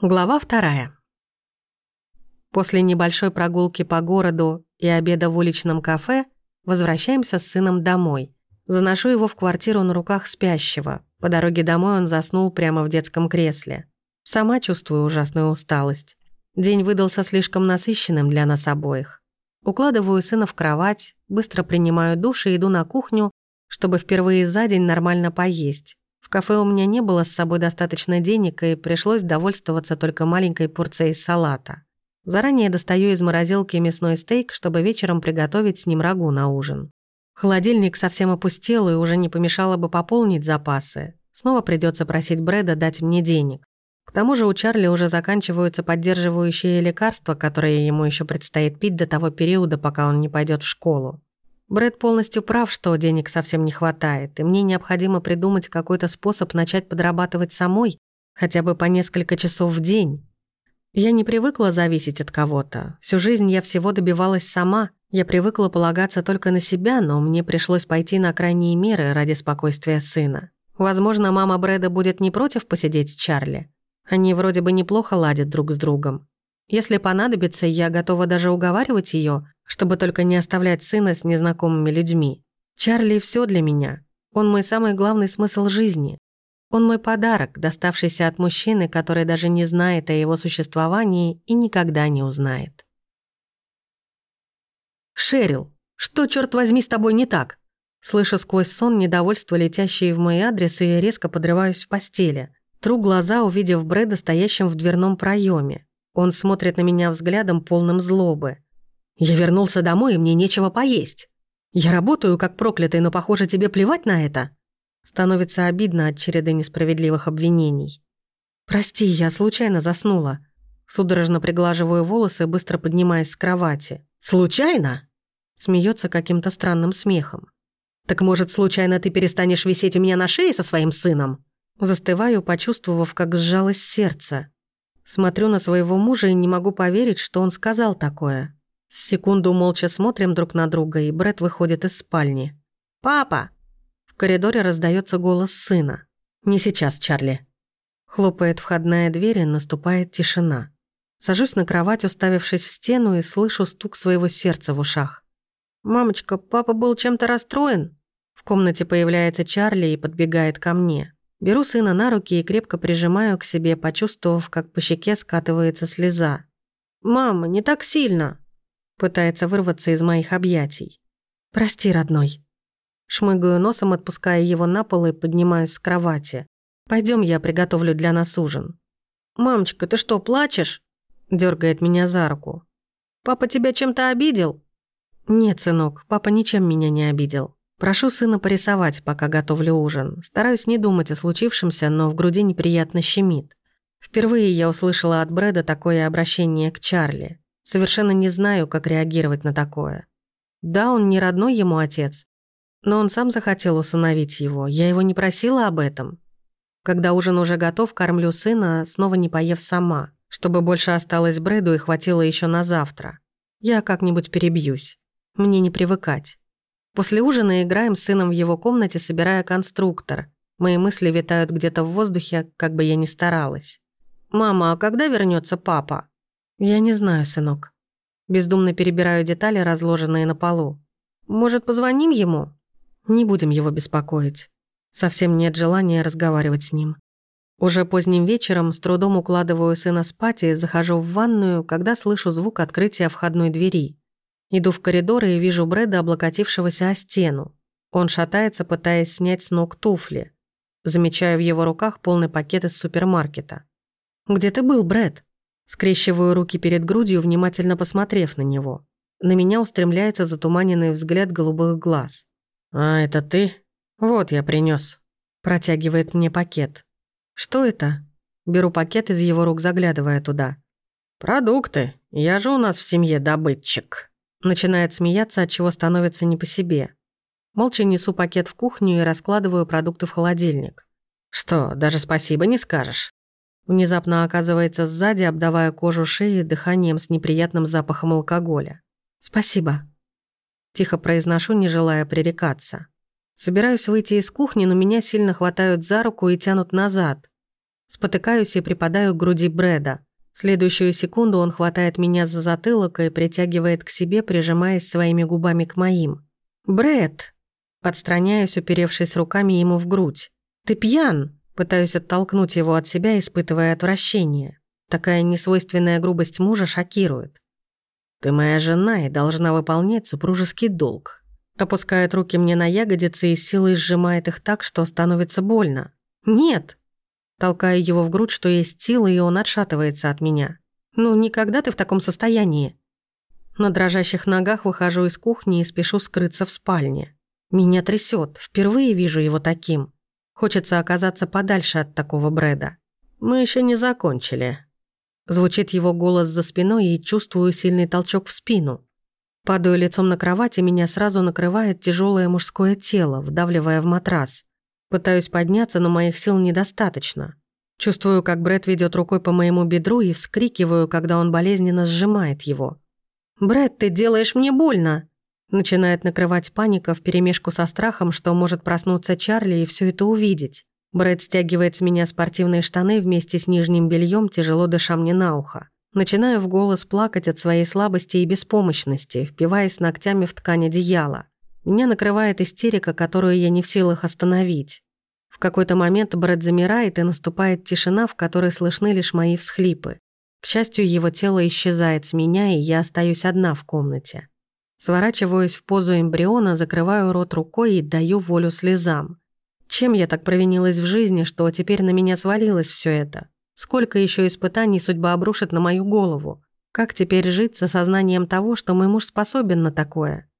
Глава вторая. После небольшой прогулки по городу и обеда в уличном кафе возвращаемся с сыном домой. Заношу его в квартиру на руках спящего. По дороге домой он заснул прямо в детском кресле. Сама чувствую ужасную усталость. День выдался слишком насыщенным для нас обоих. Укладываю сына в кровать, быстро принимаю душ и иду на кухню, чтобы впервые за день нормально поесть. Кафе у меня не было с собой достаточно денег, и пришлось довольствоваться только маленькой порцией салата. Заранее достаю из морозилки мясной стейк, чтобы вечером приготовить с ним рагу на ужин. Холодильник совсем опустел и уже не помешало бы пополнить запасы. Снова придется просить Брэда дать мне денег. К тому же у Чарли уже заканчиваются поддерживающие лекарства, которые ему еще предстоит пить до того периода, пока он не пойдет в школу. Брэд полностью прав, что денег совсем не хватает, и мне необходимо придумать какой-то способ начать подрабатывать самой, хотя бы по несколько часов в день. Я не привыкла зависеть от кого-то. Всю жизнь я всего добивалась сама. Я привыкла полагаться только на себя, но мне пришлось пойти на крайние меры ради спокойствия сына. Возможно, мама Брэда будет не против посидеть с Чарли. Они вроде бы неплохо ладят друг с другом. Если понадобится, я готова даже уговаривать ее, чтобы только не оставлять сына с незнакомыми людьми. Чарли все для меня. Он мой самый главный смысл жизни. Он мой подарок, доставшийся от мужчины, который даже не знает о его существовании и никогда не узнает. «Шерил, что, черт возьми, с тобой не так?» Слышу сквозь сон недовольство, летящее в мой адрес, и резко подрываюсь в постели. Тру глаза, увидев Брэда стоящим в дверном проеме. Он смотрит на меня взглядом, полным злобы. Я вернулся домой, и мне нечего поесть. Я работаю как проклятый, но, похоже, тебе плевать на это. Становится обидно от череды несправедливых обвинений. Прости, я случайно заснула. Судорожно приглаживаю волосы, быстро поднимаясь с кровати. Случайно? Смеется каким-то странным смехом. Так может, случайно ты перестанешь висеть у меня на шее со своим сыном? Застываю, почувствовав, как сжалось сердце. Смотрю на своего мужа и не могу поверить, что он сказал такое. Секунду молча смотрим друг на друга, и Брэд выходит из спальни. «Папа!» В коридоре раздается голос сына. «Не сейчас, Чарли». Хлопает входная дверь, и наступает тишина. Сажусь на кровать, уставившись в стену, и слышу стук своего сердца в ушах. «Мамочка, папа был чем-то расстроен?» В комнате появляется Чарли и подбегает ко мне. Беру сына на руки и крепко прижимаю к себе, почувствовав, как по щеке скатывается слеза. «Мама, не так сильно!» Пытается вырваться из моих объятий. «Прости, родной». Шмыгаю носом, отпуская его на пол и поднимаюсь с кровати. Пойдем, я приготовлю для нас ужин». «Мамочка, ты что, плачешь?» Дергает меня за руку. «Папа тебя чем-то обидел?» «Нет, сынок, папа ничем меня не обидел. Прошу сына порисовать, пока готовлю ужин. Стараюсь не думать о случившемся, но в груди неприятно щемит. Впервые я услышала от Брэда такое обращение к Чарли. Совершенно не знаю, как реагировать на такое. Да, он не родной ему отец, но он сам захотел усыновить его. Я его не просила об этом. Когда ужин уже готов, кормлю сына, снова не поев сама, чтобы больше осталось Брэду и хватило еще на завтра. Я как-нибудь перебьюсь. Мне не привыкать. После ужина играем с сыном в его комнате, собирая конструктор. Мои мысли витают где-то в воздухе, как бы я ни старалась. «Мама, а когда вернется папа?» «Я не знаю, сынок». Бездумно перебираю детали, разложенные на полу. «Может, позвоним ему?» «Не будем его беспокоить. Совсем нет желания разговаривать с ним». Уже поздним вечером с трудом укладываю сына спать и захожу в ванную, когда слышу звук открытия входной двери. Иду в коридор и вижу Брэда, облокотившегося о стену. Он шатается, пытаясь снять с ног туфли. Замечаю в его руках полный пакет из супермаркета. «Где ты был, Брэд?» Скрещиваю руки перед грудью, внимательно посмотрев на него. На меня устремляется затуманенный взгляд голубых глаз. «А, это ты? Вот я принес. Протягивает мне пакет. «Что это?» Беру пакет из его рук, заглядывая туда. «Продукты. Я же у нас в семье добытчик». Начинает смеяться, от чего становится не по себе. Молча несу пакет в кухню и раскладываю продукты в холодильник. «Что, даже спасибо не скажешь?» Внезапно оказывается сзади, обдавая кожу шеи дыханием с неприятным запахом алкоголя. «Спасибо». Тихо произношу, не желая пререкаться. Собираюсь выйти из кухни, но меня сильно хватают за руку и тянут назад. Спотыкаюсь и припадаю к груди Брэда. В следующую секунду он хватает меня за затылок и притягивает к себе, прижимаясь своими губами к моим. «Брэд!» Отстраняюсь, уперевшись руками ему в грудь. «Ты пьян!» Пытаюсь оттолкнуть его от себя, испытывая отвращение. Такая несвойственная грубость мужа шокирует. «Ты моя жена и должна выполнять супружеский долг». Опускает руки мне на ягодицы и силой сжимает их так, что становится больно. «Нет!» Толкаю его в грудь, что есть силы, и он отшатывается от меня. «Ну, никогда ты в таком состоянии?» На дрожащих ногах выхожу из кухни и спешу скрыться в спальне. Меня трясет. Впервые вижу его таким. Хочется оказаться подальше от такого Брэда. «Мы еще не закончили». Звучит его голос за спиной и чувствую сильный толчок в спину. Падаю лицом на кровать, и меня сразу накрывает тяжелое мужское тело, вдавливая в матрас. Пытаюсь подняться, но моих сил недостаточно. Чувствую, как Брэд ведет рукой по моему бедру и вскрикиваю, когда он болезненно сжимает его. «Брэд, ты делаешь мне больно!» Начинает накрывать паника вперемешку со страхом, что может проснуться Чарли и все это увидеть. Брэд стягивает с меня спортивные штаны вместе с нижним бельем, тяжело дыша мне на ухо. Начинаю в голос плакать от своей слабости и беспомощности, впиваясь ногтями в ткань одеяла. Меня накрывает истерика, которую я не в силах остановить. В какой-то момент Брэд замирает, и наступает тишина, в которой слышны лишь мои всхлипы. К счастью, его тело исчезает с меня, и я остаюсь одна в комнате. Сворачиваюсь в позу эмбриона, закрываю рот рукой и даю волю слезам. Чем я так провинилась в жизни, что теперь на меня свалилось все это? Сколько еще испытаний судьба обрушит на мою голову? Как теперь жить с осознанием того, что мой муж способен на такое?